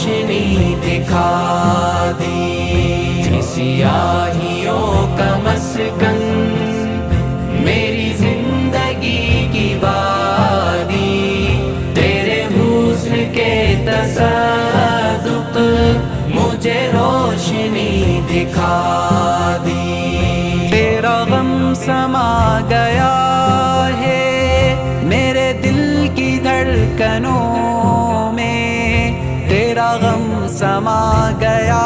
روشنی دکھا دی۔ سیاہیوں کا مسکن میری زندگی کی وادی۔ تیرے حسن کے تصدق مجھے روشنی دکھا دی۔ تیرا غم سما گیا۔ سما گیا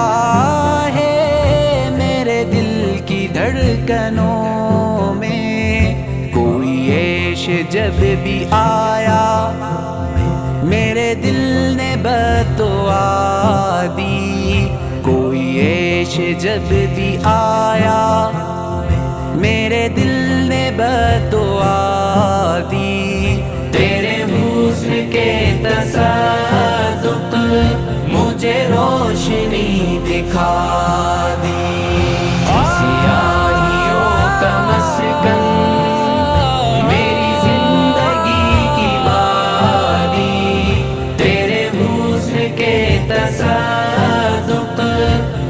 ہے میرے دل کی دھڑکنوں میں۔ کوئی عیش جب بھی آیا، میرے دل نے بتوا دی۔ کوئی عیش جب بھی آیا، میرے دل نے بتوا دی۔ تیرے حسن کے تصدق مجھے روشنی دکھا دی۔ سیاہیوں کا مسکن میری زندگی کی وادی۔ تیرے حسن کے تصدق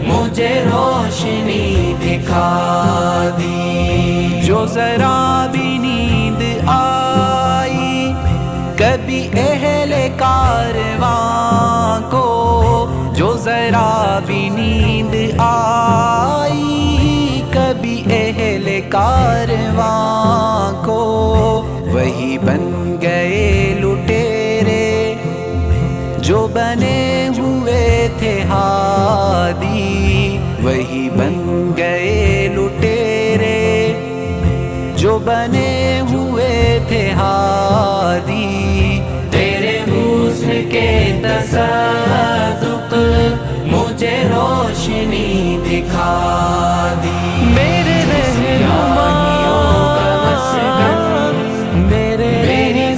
مجھے روشنی دکھا دی۔ جو ذرا بھی نیند آئی، کبھی اہل کارواں ذرا بھی نیند آئی۔ کبھی اہل کارواں کو وہی بن گئے لٹیرے۔ جو بنے ہوئے تھے ہادی، وہی بن گئے لٹیرے۔ جو بنے ہوئے تھے ہادی کے تصدق مجھے روشنی دکھا دی۔ میرے سیاہیوں کا مسکن میرے میری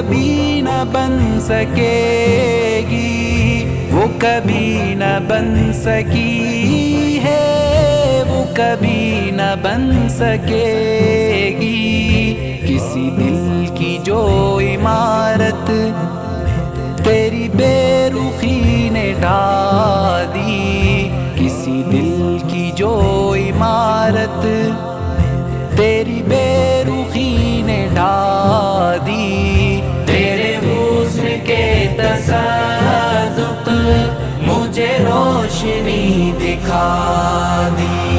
کبھی نہ بن سکے گی، وہ کبھی نہ بن سکی ہے، وہ کبھی نہ بن سکے گی۔ کسی دل کی جو عمارت تیری بے رخی نے ڈھا دی کسی دل کی جو عمارت تیری بے کے تصادق مجھے روشنی دکھا دی۔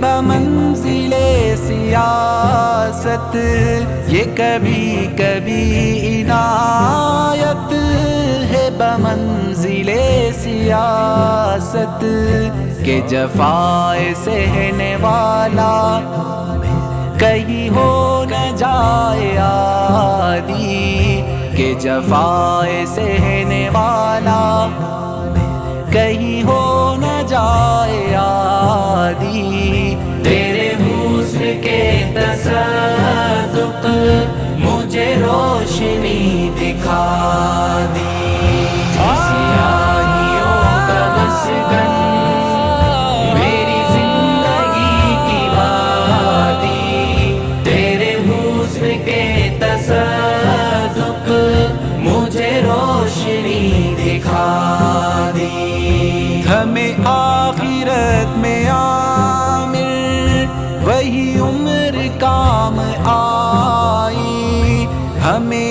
بمنزل سیاست، یہ کبھی کبھی عنایت ہے۔ بمنزل سیاست، کہ جفائے سہنے والا کہیں ہو نہ جائے آدی کہ جفائے سہنے والا مجھے روشنی دکھا دی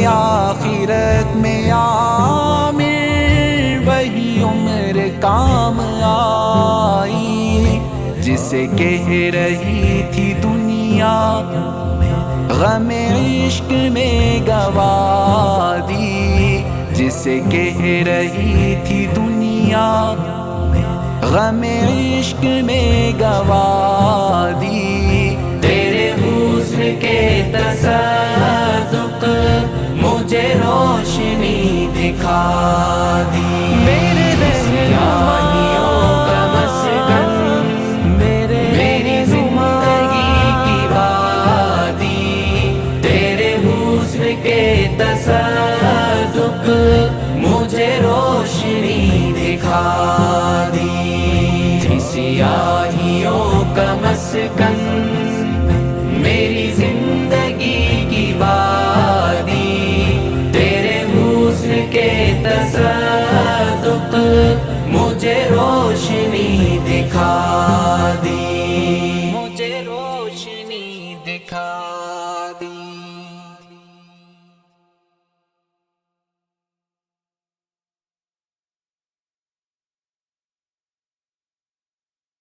آخرت میں عامر، وہی عمر کام آئی۔ جسے کہہ رہی تھی دنیا، غم عشق میں گوا دی۔ جسے کہہ رہی تھی دنیا، غم عشق میں گوا دی۔ تیرے حسن کے تصدق مجھے روشنی دکھا دی۔ میرے کا مسکن میرے میری زندگی کی وادی، تیرے حسن کے تصدق مجھے روشنی دکھا دی۔ سیاہیوں کا مسکن دیکھا